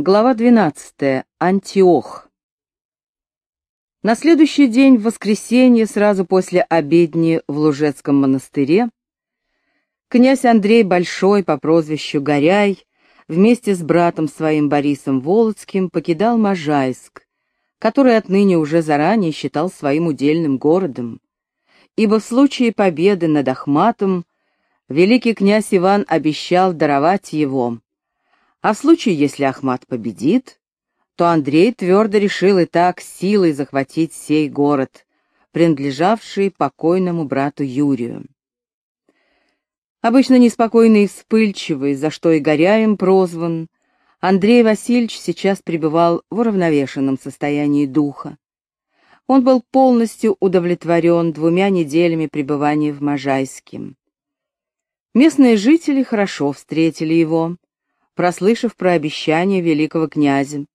Глава 12. Антиох. На следующий день, в воскресенье, сразу после обедни в Лужецком монастыре, князь Андрей Большой по прозвищу Горяй вместе с братом своим Борисом Волоцким покидал Можайск, который отныне уже заранее считал своим удельным городом, ибо в случае победы над Ахматом великий князь Иван обещал даровать его, а в случае, если Ахмат победит, то Андрей твердо решил и так силой захватить сей город, принадлежавший покойному брату Юрию. Обычно неспокойный и вспыльчивый, за что и Горяем прозван, Андрей Васильевич сейчас пребывал в уравновешенном состоянии духа. Он был полностью удовлетворен двумя неделями пребывания в Можайске. Местные жители хорошо встретили его, прослышав про обещание великого князя.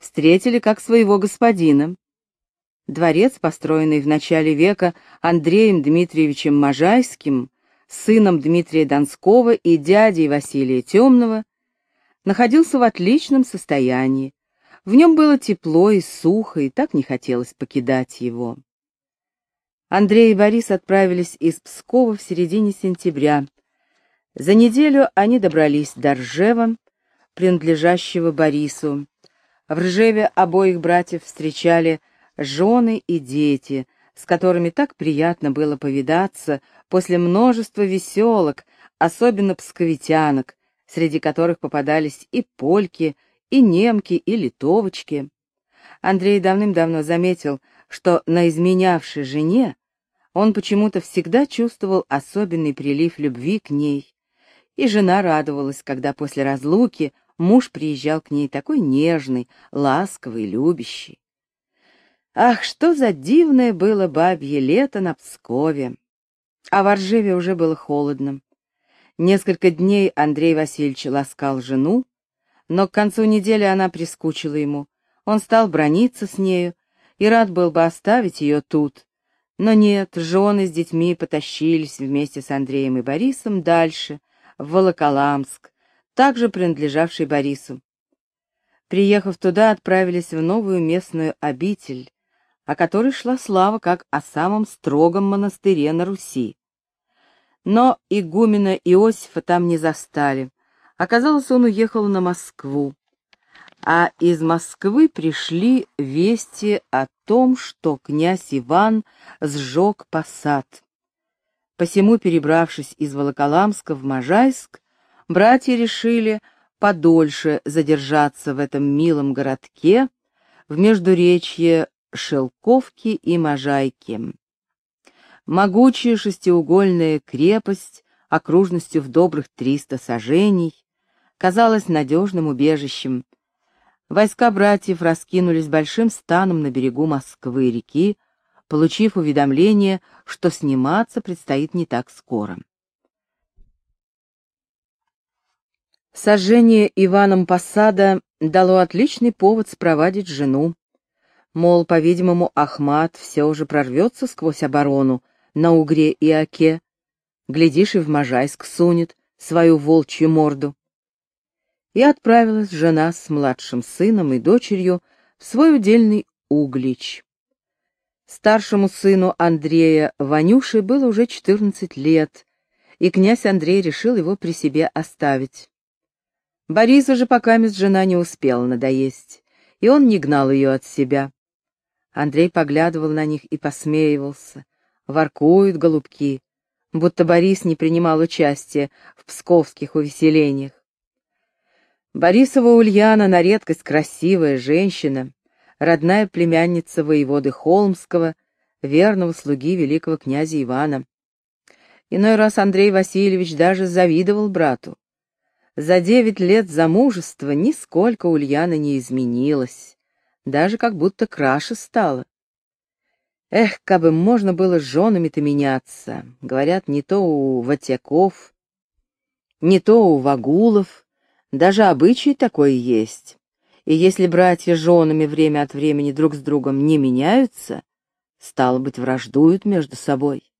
Встретили как своего господина. Дворец, построенный в начале века Андреем Дмитриевичем Можайским, сыном Дмитрия Донского и дядей Василия Темного, находился в отличном состоянии. В нем было тепло и сухо, и так не хотелось покидать его. Андрей и Борис отправились из Пскова в середине сентября, за неделю они добрались до Ржева, принадлежащего Борису. В Ржеве обоих братьев встречали жены и дети, с которыми так приятно было повидаться после множества веселок, особенно псковитянок, среди которых попадались и польки, и немки, и литовочки. Андрей давным-давно заметил, что на изменявшей жене он почему-то всегда чувствовал особенный прилив любви к ней и жена радовалась, когда после разлуки муж приезжал к ней такой нежный, ласковый, любящий. Ах, что за дивное было бабье лето на Пскове! А в Оржеве уже было холодно. Несколько дней Андрей Васильевич ласкал жену, но к концу недели она прискучила ему. Он стал брониться с нею и рад был бы оставить ее тут. Но нет, жены с детьми потащились вместе с Андреем и Борисом дальше — Волоколамск, также принадлежавший Борису. Приехав туда, отправились в новую местную обитель, о которой шла слава как о самом строгом монастыре на Руси. Но игумена Иосифа там не застали. Оказалось, он уехал на Москву. А из Москвы пришли вести о том, что князь Иван сжег посад. Посему, перебравшись из Волоколамска в Можайск, братья решили подольше задержаться в этом милом городке в междуречье Шелковки и Можайки. Могучая шестиугольная крепость окружностью в добрых триста сажений казалась надежным убежищем. Войска братьев раскинулись большим станом на берегу Москвы-реки, получив уведомление, что сниматься предстоит не так скоро. Сожжение Иваном посада дало отличный повод спровадить жену. Мол, по-видимому, Ахмат все уже прорвется сквозь оборону на Угре и Оке. Глядишь, и в Можайск сунет свою волчью морду. И отправилась жена с младшим сыном и дочерью в свой удельный Углич. Старшему сыну Андрея Ванюше было уже 14 лет, и князь Андрей решил его при себе оставить. Бориса же пока мисс жена не успела надоесть, и он не гнал ее от себя. Андрей поглядывал на них и посмеивался. Воркуют голубки, будто Борис не принимал участия в псковских увеселениях. Борисова Ульяна на редкость красивая женщина, родная племянница воеводы Холмского, верного слуги великого князя Ивана. Иной раз Андрей Васильевич даже завидовал брату. За девять лет замужества нисколько Ульяна не изменилась, даже как будто краше стала. Эх, кабы можно было с женами-то меняться, говорят, не то у Ватяков, не то у Вагулов, даже обычай такой есть. И если братья женами время от времени друг с другом не меняются, стало быть, враждуют между собой.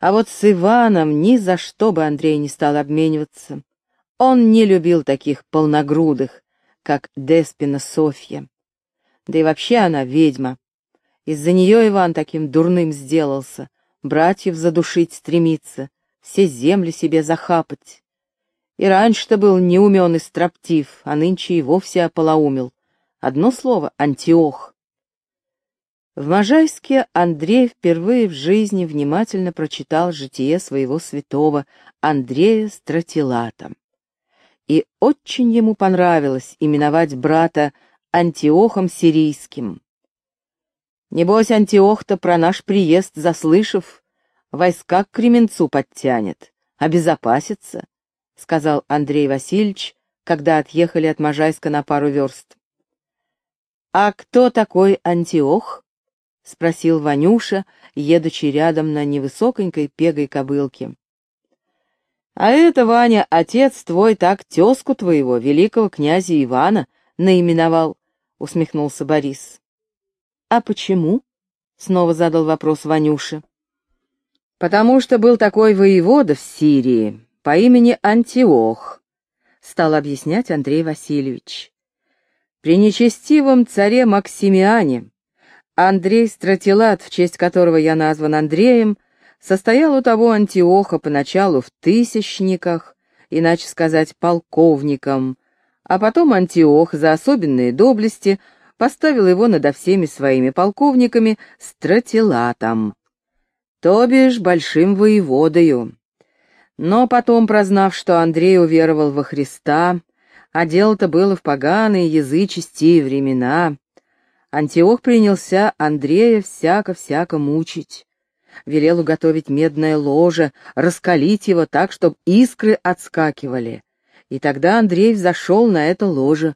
А вот с Иваном ни за что бы Андрей не стал обмениваться. Он не любил таких полногрудых, как Деспина Софья. Да и вообще она ведьма. Из-за нее Иван таким дурным сделался, братьев задушить стремится, все земли себе захапать. И раньше-то был неумен и строптив, а нынче и вовсе ополоумил. Одно слово — Антиох. В Можайске Андрей впервые в жизни внимательно прочитал житие своего святого Андрея Стратилата. И очень ему понравилось именовать брата Антиохом Сирийским. Небось, Антиох-то про наш приезд, заслышав, войска к Кременцу подтянет, обезопасится, — сказал Андрей Васильевич, когда отъехали от Можайска на пару верст. «А кто такой Антиох?» — спросил Ванюша, едучи рядом на невысоконькой пегой кобылке. «А это, Ваня, отец твой так тезку твоего, великого князя Ивана, наименовал», — усмехнулся Борис. «А почему?» — снова задал вопрос Ванюша. «Потому что был такой воевода в Сирии по имени Антиох», — стал объяснять Андрей Васильевич. «При нечестивом царе Максимиане Андрей Стратилат, в честь которого я назван Андреем, состоял у того Антиоха поначалу в тысячниках, иначе сказать, полковником, а потом Антиох за особенные доблести — поставил его над всеми своими полковниками стратилатом, то бишь большим воеводою. Но потом, прознав, что Андрей уверовал во Христа, а дело-то было в поганые язычестие времена, Антиох принялся Андрея всяко-всяко мучить. Велел уготовить медное ложе, раскалить его так, чтобы искры отскакивали. И тогда Андрей взошел на это ложе,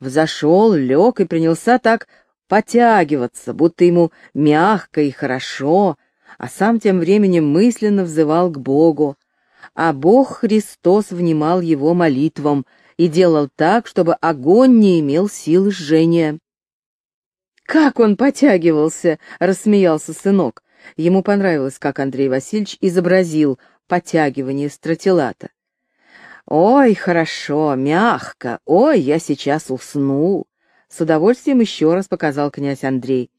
взошел, лег и принялся так потягиваться, будто ему мягко и хорошо, а сам тем временем мысленно взывал к Богу. А Бог Христос внимал его молитвам и делал так, чтобы огонь не имел сил жжения. «Как он потягивался!» — рассмеялся сынок. Ему понравилось, как Андрей Васильевич изобразил потягивание стратилата. «Ой, хорошо, мягко, ой, я сейчас усну!» С удовольствием еще раз показал князь Андрей.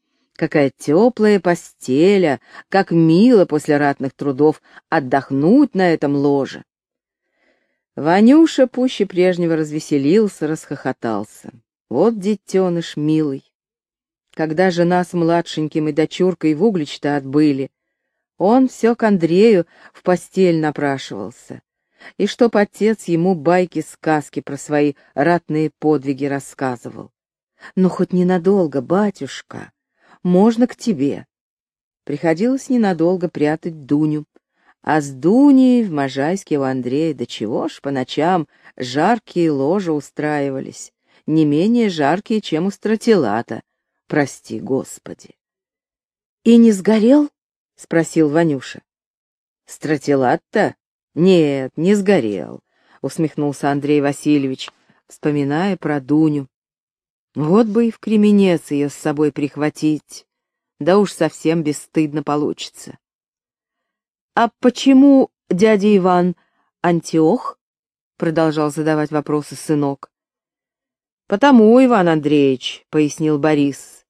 Какая теплая постеля, как мило после ратных трудов отдохнуть на этом ложе. Ванюша пуще прежнего развеселился, расхохотался. Вот детеныш милый. Когда жена с младшеньким и дочуркой в Углич-то отбыли, он все к Андрею в постель напрашивался и чтоб отец ему байки-сказки про свои ратные подвиги рассказывал. Ну, хоть ненадолго, батюшка, можно к тебе. Приходилось ненадолго прятать Дуню. А с Дуней в Можайске у Андрея, да чего ж, по ночам жаркие ложа устраивались, не менее жаркие, чем у Стратилата, прости господи. — И не сгорел? — спросил Ванюша. — Стратилат-то «Нет, не сгорел», — усмехнулся Андрей Васильевич, вспоминая про Дуню. «Вот бы и в кременец ее с собой прихватить, да уж совсем бесстыдно получится». «А почему дядя Иван Антиох?» — продолжал задавать вопросы сынок. «Потому, Иван Андреевич», — пояснил Борис,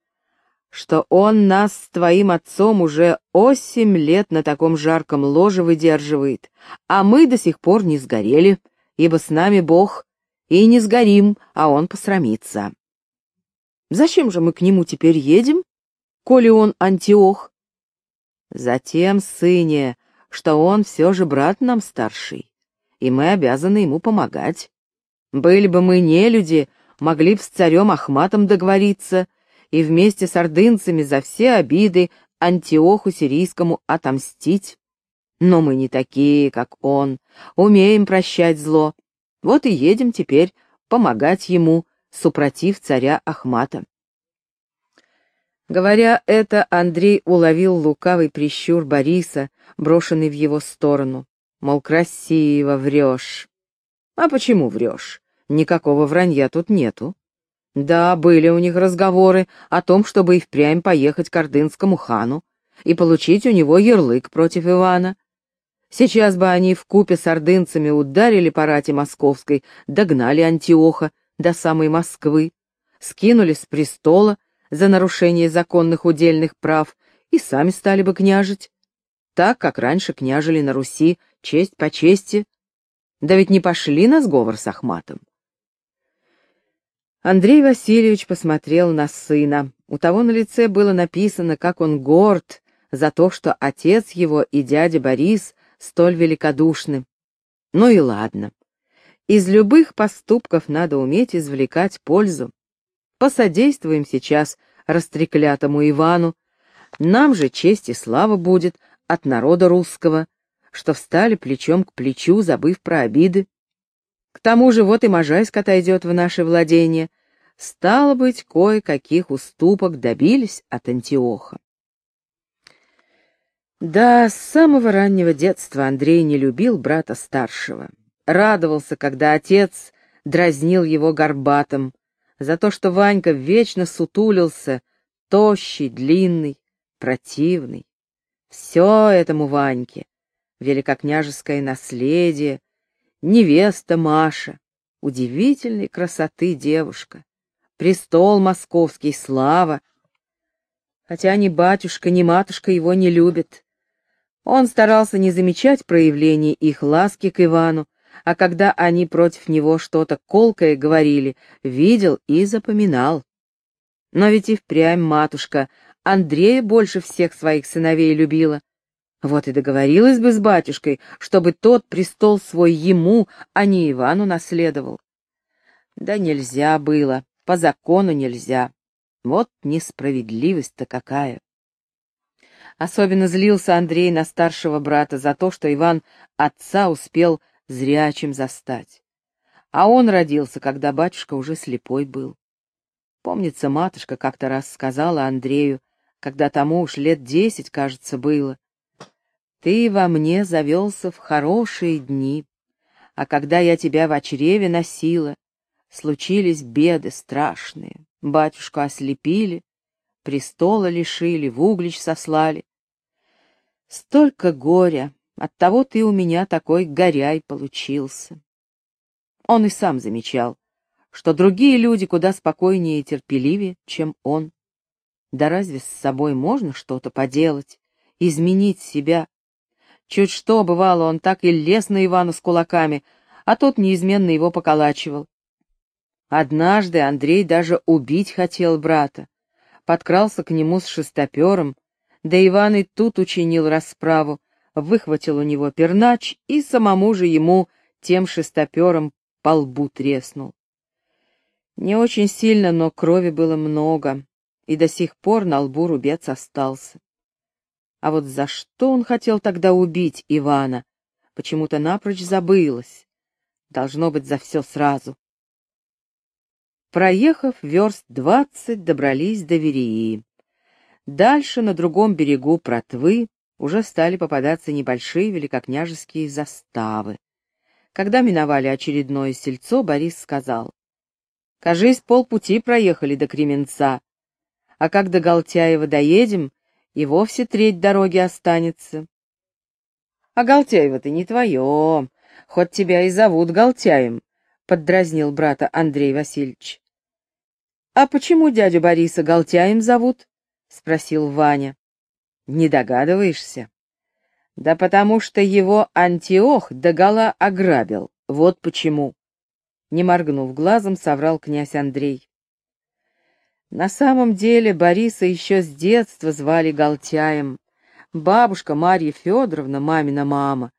что он нас с твоим отцом уже осемь лет на таком жарком ложе выдерживает, а мы до сих пор не сгорели, ибо с нами Бог, и не сгорим, а он посрамится. Зачем же мы к нему теперь едем, коли он антиох? Затем, сыне, что он все же брат нам старший, и мы обязаны ему помогать. Были бы мы не люди, могли б с царем Ахматом договориться — и вместе с ордынцами за все обиды Антиоху Сирийскому отомстить. Но мы не такие, как он, умеем прощать зло. Вот и едем теперь помогать ему, супротив царя Ахмата. Говоря это, Андрей уловил лукавый прищур Бориса, брошенный в его сторону. Мол, красиво врешь. А почему врешь? Никакого вранья тут нету. Да, были у них разговоры о том, чтобы и впрямь поехать к ордынскому хану и получить у него ярлык против Ивана. Сейчас бы они в купе с ордынцами ударили по рате московской, догнали Антиоха, до самой Москвы, скинули с престола за нарушение законных удельных прав и сами стали бы княжить, так, как раньше княжили на Руси, честь по чести. Да ведь не пошли на сговор с Ахматом. Андрей Васильевич посмотрел на сына. У того на лице было написано, как он горд за то, что отец его и дядя Борис столь великодушны. Ну и ладно. Из любых поступков надо уметь извлекать пользу. Посодействуем сейчас растреклятому Ивану. Нам же честь и слава будет от народа русского, что встали плечом к плечу, забыв про обиды. К тому же вот и Можайск отойдет в наше владение. Стало быть, кое-каких уступок добились от Антиоха. Да, с самого раннего детства Андрей не любил брата старшего. Радовался, когда отец дразнил его горбатым, за то, что Ванька вечно сутулился, тощий, длинный, противный. Все этому Ваньке, великокняжеское наследие, невеста Маша, удивительной красоты девушка, престол московский, слава. Хотя ни батюшка, ни матушка его не любят, он старался не замечать проявлений их ласки к Ивану, а когда они против него что-то колкое говорили, видел и запоминал. Но ведь и впрямь матушка Андрея больше всех своих сыновей любила. Вот и договорилась бы с батюшкой, чтобы тот престол свой ему, а не Ивану наследовал. Да нельзя было, по закону нельзя. Вот несправедливость-то какая. Особенно злился Андрей на старшего брата за то, что Иван отца успел зрячим застать. А он родился, когда батюшка уже слепой был. Помнится, матушка как-то раз сказала Андрею, когда тому уж лет десять, кажется, было, «Ты во мне завелся в хорошие дни, а когда я тебя в чреве носила, случились беды страшные, батюшку ослепили, престола лишили, в углич сослали, Столько горя, оттого ты у меня такой горяй получился. Он и сам замечал, что другие люди куда спокойнее и терпеливее, чем он. Да разве с собой можно что-то поделать, изменить себя? Чуть что, бывало, он так и лез на Ивана с кулаками, а тот неизменно его поколачивал. Однажды Андрей даже убить хотел брата, подкрался к нему с шестопером, да Иван и тут учинил расправу, выхватил у него пернач и самому же ему тем шестопером по лбу треснул. Не очень сильно, но крови было много, и до сих пор на лбу рубец остался. А вот за что он хотел тогда убить Ивана, почему-то напрочь забылось. Должно быть, за все сразу. Проехав верст двадцать, добрались до Верии. Дальше, на другом берегу Протвы, уже стали попадаться небольшие великокняжеские заставы. Когда миновали очередное сельцо, Борис сказал, «Кажись, полпути проехали до Кременца, а как до Галтяева доедем, и вовсе треть дороги останется». «А Галтяева-то не твое, хоть тебя и зовут Галтяем», — поддразнил брата Андрей Васильевич. «А почему дядю Бориса Галтяем зовут?» — спросил Ваня. «Не догадываешься?» «Да потому что его Антиох догола ограбил. Вот почему». Не моргнув глазом, соврал князь Андрей. На самом деле Бориса еще с детства звали Галтяем. Бабушка Марья Федоровна, мамина мама,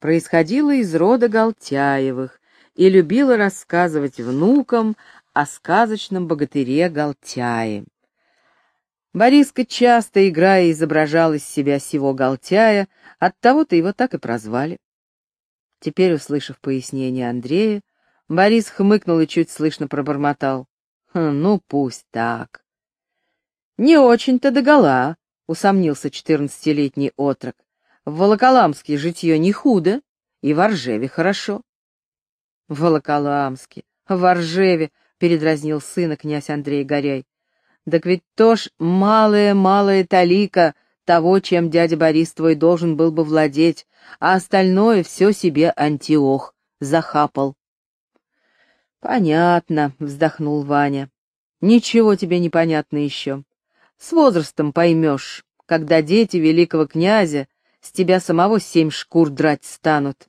происходила из рода Галтяевых и любила рассказывать внукам о сказочном богатыре Галтяе. Бориска, часто играя, изображал из себя сего галтяя, оттого-то его так и прозвали. Теперь, услышав пояснение Андрея, Борис хмыкнул и чуть слышно пробормотал. «Хм, «Ну, пусть так». «Не очень-то догола», — усомнился четырнадцатилетний отрок. «В Волоколамске житье не худо, и в Оржеве хорошо». «В Волоколамске, в Оржеве», — передразнил сына князь Андрей Горяй. Так ведь тоже малая-малая талика того, чем дядя Борис твой должен был бы владеть, а остальное все себе Антиох захапал. Понятно, вздохнул Ваня. Ничего тебе не понятно еще. С возрастом поймешь, когда дети великого князя с тебя самого семь шкур драть станут.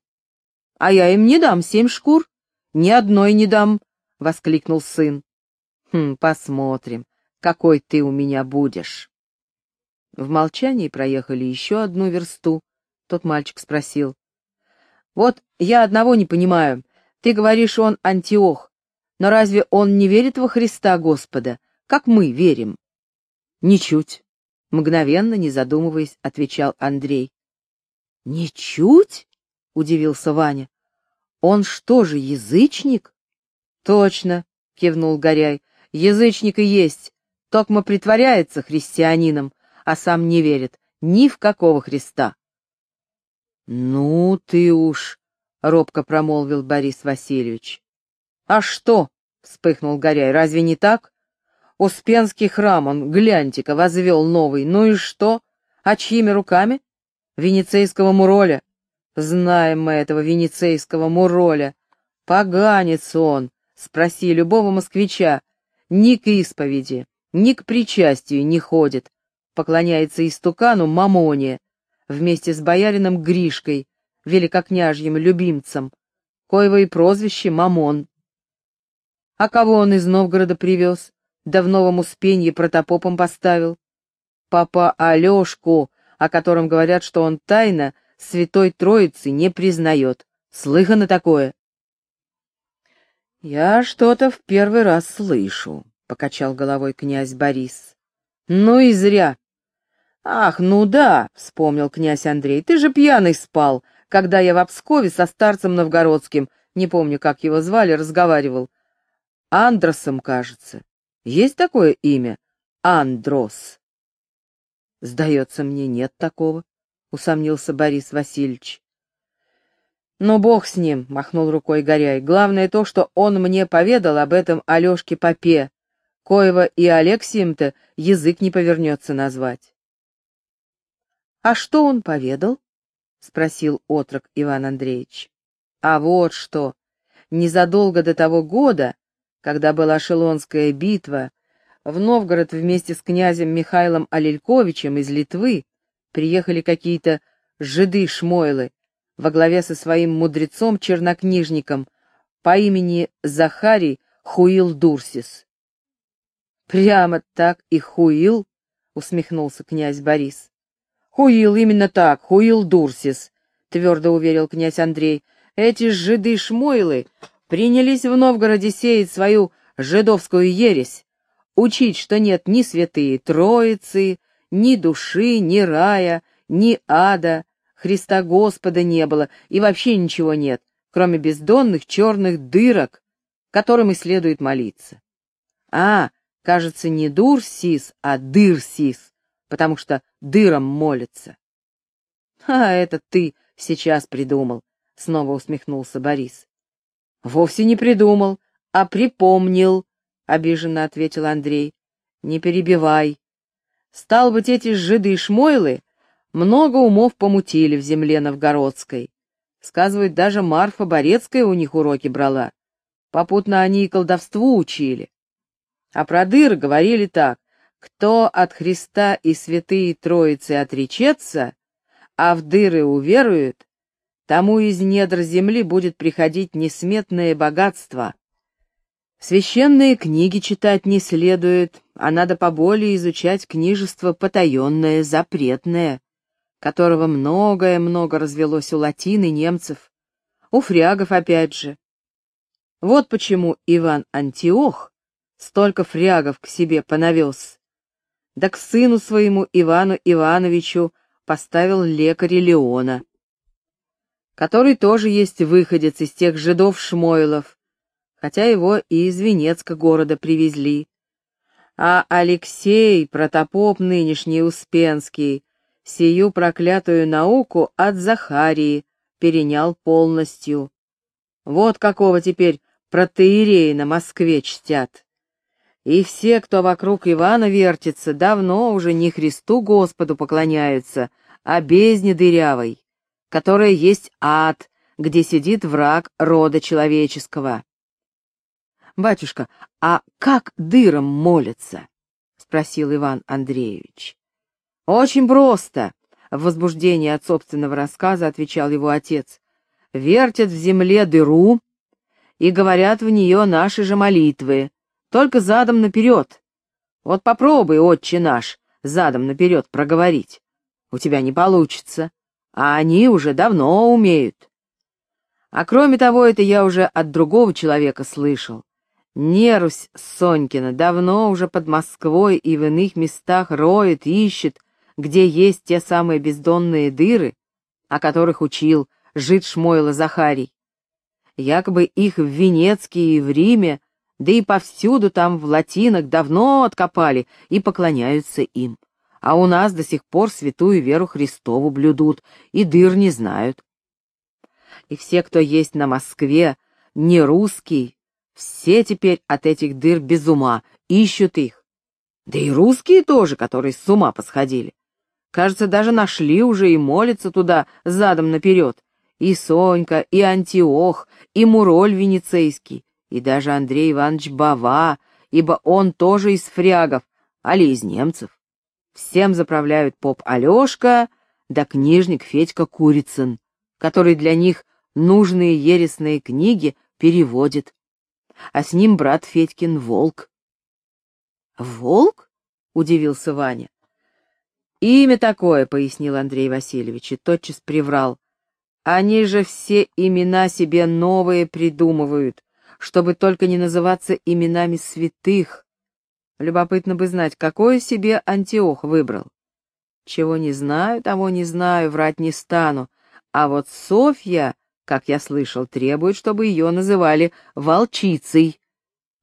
А я им не дам семь шкур, ни одной не дам, — воскликнул сын. Хм, посмотрим, какой ты у меня будешь. В молчании проехали еще одну версту. Тот мальчик спросил. «Вот я одного не понимаю. Ты говоришь, он Антиох. Но разве он не верит во Христа Господа, как мы верим?» «Ничуть», — мгновенно, не задумываясь, отвечал Андрей. «Ничуть?» — удивился Ваня. «Он что же, язычник?» «Точно», — кивнул Горяй, — «язычник и есть, токмо притворяется христианином, а сам не верит ни в какого Христа». «Ну ты уж», — робко промолвил Борис Васильевич. «А что?» — вспыхнул Горяй, — «разве не так? Успенский храм он, гляньте-ка, возвел новый, ну и что? А чьими руками? Венецейского Муроля. Знаем мы этого венецейского Муроля. Поганец он, спроси любого москвича. Ни к исповеди, ни к причастию не ходит. Поклоняется истукану Мамоне вместе с боярином Гришкой, великокняжьим любимцем, коего и прозвище Мамон. А кого он из Новгорода привез? Да в Новом Успенье протопопом поставил. Папа Алешку, о котором говорят, что он тайно Святой Троицы не признает. Слыхано такое? «Я что-то в первый раз слышу», — покачал головой князь Борис. «Ну и зря. «Ах, ну да», — вспомнил князь Андрей, — «ты же пьяный спал, когда я в Обскове со старцем новгородским, не помню, как его звали, разговаривал. Андросом, кажется. Есть такое имя? Андрос». «Сдается мне, нет такого», — усомнился Борис Васильевич. «Ну, бог с ним», — махнул рукой Горяй. «Главное то, что он мне поведал об этом Алешке Попе, коего и Алексием-то язык не повернется назвать». «А что он поведал?» — спросил отрок Иван Андреевич. «А вот что! Незадолго до того года, когда была Шелонская битва, в Новгород вместе с князем Михаилом Алельковичем из Литвы приехали какие-то жиды-шмойлы во главе со своим мудрецом-чернокнижником по имени Захарий Хуил Дурсис. «Прямо так и Хуил?» — усмехнулся князь Борис. «Хуил, именно так, Хуил Дурсис», — твердо уверил князь Андрей. «Эти жиды-шмойлы принялись в Новгороде сеять свою жидовскую ересь, учить, что нет ни святые Троицы, ни души, ни рая, ни ада, Христа Господа не было и вообще ничего нет, кроме бездонных черных дырок, которым и следует молиться. А, кажется, не Дурсис, а Дырсис потому что дыром молится. — А это ты сейчас придумал, — снова усмехнулся Борис. — Вовсе не придумал, а припомнил, — обиженно ответил Андрей. — Не перебивай. Стал быть, эти жиды и шмойлы много умов помутили в земле новгородской. Сказывают, даже Марфа Борецкая у них уроки брала. Попутно они и колдовству учили. А про дыр говорили так. Кто от Христа и святые Троицы отречется, а в дыры уверует, тому из недр земли будет приходить несметное богатство. Священные книги читать не следует, а надо поболее изучать книжество потаенное, запретное, которого многое-много развелось у латин и немцев, у фрягов опять же. Вот почему Иван Антиох столько фрягов к себе понавез да к сыну своему Ивану Ивановичу поставил лекаря Леона, который тоже есть выходец из тех жидов-шмойлов, хотя его и из Венецка города привезли. А Алексей, протопоп нынешний Успенский, сию проклятую науку от Захарии перенял полностью. Вот какого теперь протеерея на Москве чтят. И все, кто вокруг Ивана вертится, давно уже не Христу Господу поклоняются, а бездне дырявой, которая есть ад, где сидит враг рода человеческого. «Батюшка, а как дырам молятся?» — спросил Иван Андреевич. «Очень просто», — в возбуждении от собственного рассказа отвечал его отец. «Вертят в земле дыру и говорят в нее наши же молитвы, только задом наперед. Вот попробуй, отче наш, задом наперед проговорить. У тебя не получится, а они уже давно умеют. А кроме того, это я уже от другого человека слышал. Нерусь Сонькина давно уже под Москвой и в иных местах роет, ищет, где есть те самые бездонные дыры, о которых учил жид Шмойла Захарий. Якобы их в Венецке и в Риме, да и повсюду там в латинах давно откопали и поклоняются им. А у нас до сих пор святую веру Христову блюдут и дыр не знают. И все, кто есть на Москве, не русский, все теперь от этих дыр без ума, ищут их. Да и русские тоже, которые с ума посходили. Кажется, даже нашли уже и молятся туда задом наперед. И Сонька, и Антиох, и Муроль Венецейский, и даже Андрей Иванович Бава, ибо он тоже из фрягов, али из немцев. Всем заправляют поп Алешка да книжник Федька Курицын, который для них нужные ересные книги переводит а с ним брат Федькин Волк. «Волк?» — удивился Ваня. «Имя такое», — пояснил Андрей Васильевич и тотчас приврал. «Они же все имена себе новые придумывают, чтобы только не называться именами святых. Любопытно бы знать, какое себе Антиох выбрал. Чего не знаю, того не знаю, врать не стану. А вот Софья как я слышал, требует, чтобы ее называли волчицей,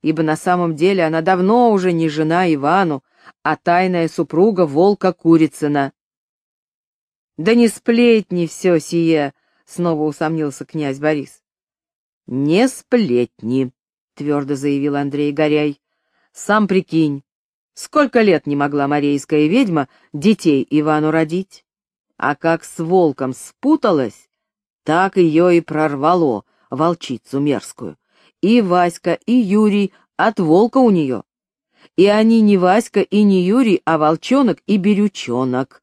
ибо на самом деле она давно уже не жена Ивану, а тайная супруга волка Курицына. «Да не сплетни все сие!» — снова усомнился князь Борис. «Не сплетни», — твердо заявил Андрей Горяй. «Сам прикинь, сколько лет не могла морейская ведьма детей Ивану родить? А как с волком спуталась, так ее и прорвало, волчицу мерзкую. И Васька, и Юрий от волка у нее. И они не Васька и не Юрий, а волчонок и берючонок.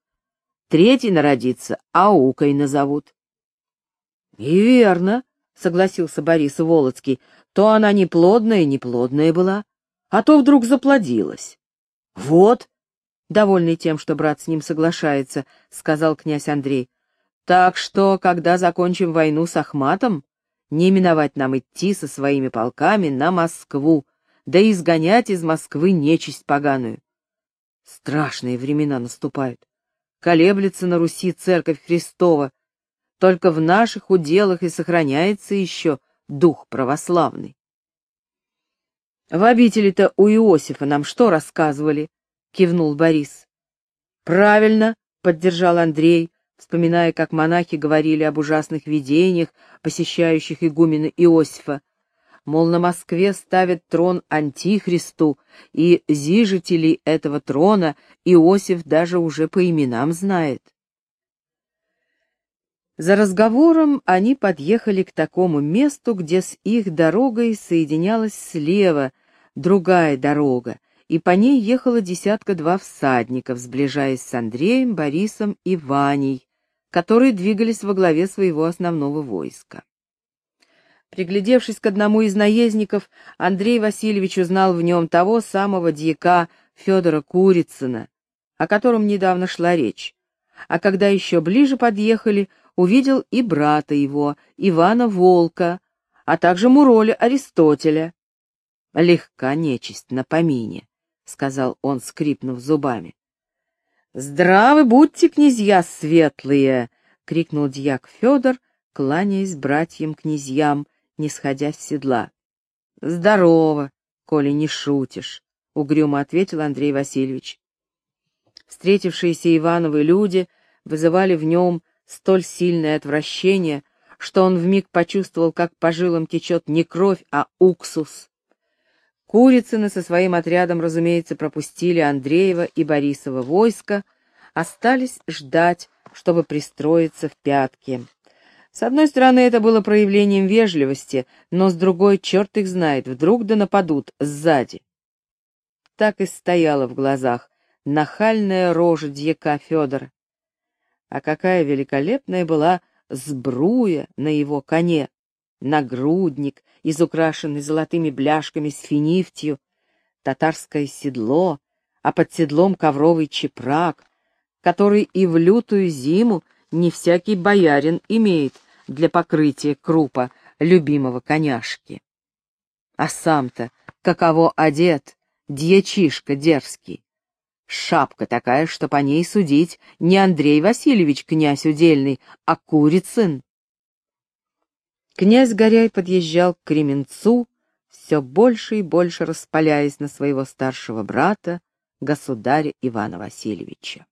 Третий народится, аукой назовут. — И верно, — согласился Борис Волоцкий, — то она не плодная, не плодная была, а то вдруг заплодилась. — Вот, — довольный тем, что брат с ним соглашается, — сказал князь Андрей, так что, когда закончим войну с Ахматом, не миновать нам идти со своими полками на Москву, да изгонять из Москвы нечисть поганую. Страшные времена наступают. Колеблется на Руси церковь Христова. Только в наших уделах и сохраняется еще дух православный. В обители-то у Иосифа нам что рассказывали? — кивнул Борис. — Правильно, — поддержал Андрей, вспоминая, как монахи говорили об ужасных видениях, посещающих игумена Иосифа, мол, на Москве ставят трон Антихристу, и зижителей этого трона Иосиф даже уже по именам знает. За разговором они подъехали к такому месту, где с их дорогой соединялась слева другая дорога, и по ней ехало десятка-два всадников, сближаясь с Андреем, Борисом и Ваней, которые двигались во главе своего основного войска. Приглядевшись к одному из наездников, Андрей Васильевич узнал в нем того самого дьяка Федора Курицына, о котором недавно шла речь, а когда еще ближе подъехали, увидел и брата его, Ивана Волка, а также Муроля Аристотеля. «Легка нечисть на помине», — сказал он, скрипнув зубами. «Здравы будьте, князья светлые!» — крикнул дьяк Федор, кланяясь братьям-князьям, не сходя с седла. «Здорово, коли не шутишь», — угрюмо ответил Андрей Васильевич. Встретившиеся Ивановы люди вызывали в нем столь сильное отвращение, что он вмиг почувствовал, как по жилам течет не кровь, а уксус. Курицыны со своим отрядом, разумеется, пропустили Андреева и Борисова войско, остались ждать, чтобы пристроиться в пятки. С одной стороны, это было проявлением вежливости, но с другой, черт их знает, вдруг да нападут сзади. Так и стояла в глазах нахальная рожа дьяка Федора. А какая великолепная была сбруя на его коне, нагрудник, изукрашенный золотыми бляшками с финифтью, татарское седло, а под седлом ковровый чепрак, который и в лютую зиму не всякий боярин имеет для покрытия крупа любимого коняшки. А сам-то каково одет, дьячишка дерзкий. Шапка такая, что по ней судить не Андрей Васильевич князь удельный, а Курицын. Князь Горяй подъезжал к Кременцу, все больше и больше распаляясь на своего старшего брата, государя Ивана Васильевича.